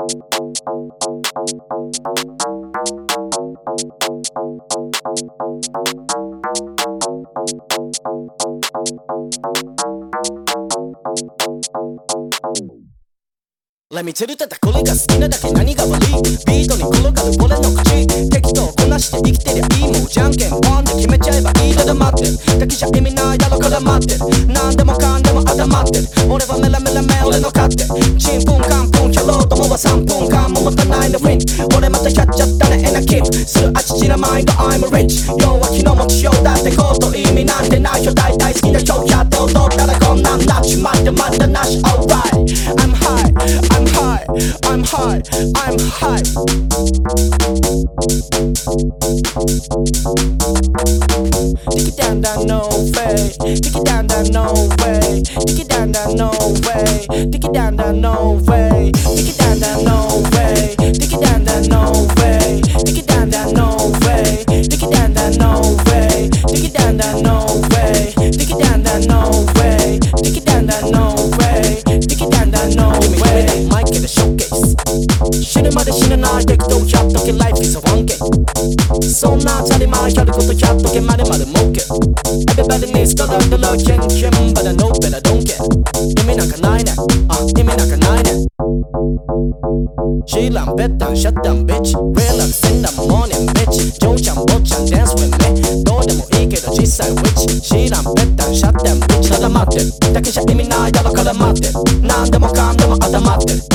レミチルてたこれが好きなだけ何が悪いビートに転がる俺の口適当こなして生き。てりゃいいもんじゃんけんポンで決めちゃえばいいので待ってるだけじゃ意味ないだろから待ってる何でもかんでも頭ってる俺はメラメラメ俺の勝手チンプンカンねエナキップすあちなマインド I'm rich. 要は気の持ちようだってこと意味なんてないよ大体好きな人やって踊ったらこんなんなっちまってまたなし way Dig it down down no way Dig it down down no way Dig it down down no で死なない適当やっとけ Life is a one game そんな当たり前やることやっとけまるまる儲け。Everybody needs to learn the law キンキン But I know better don't care. 意味なんかないね。あ意味なんかないね。シーランベッタンシャッタンビッチ。ウェランセンダンモーニンビッチジョーちゃんボッちゃんダンス with me どうでもいいけど実際 which シーランベッタンシャッタンビッチ。ただ待って。るだけじゃ意味ないだろから待って。る何でもかん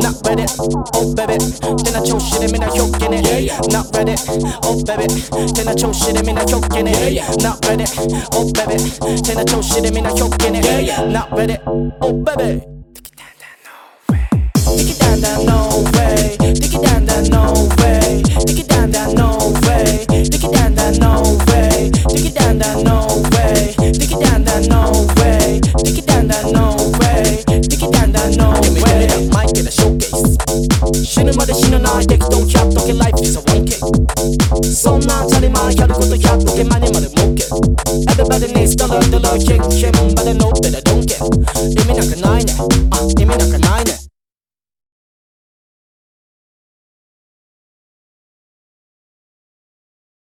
Not ready, oh baby. Then I chose shit, I mean I choke in it. Yeah, yeah. Not ready, oh baby. Then I chose shit, I mean I choke in it. Yeah, yeah. Not ready, oh baby. Then I chose shit, I mean I choke in it. Yeah, yeah. Not ready, oh baby. so y'all get money, money, moke it. Everybody needs the love, the love, shame, but I know that I don't get. Imi naka nine, eh? uh, ah, imi.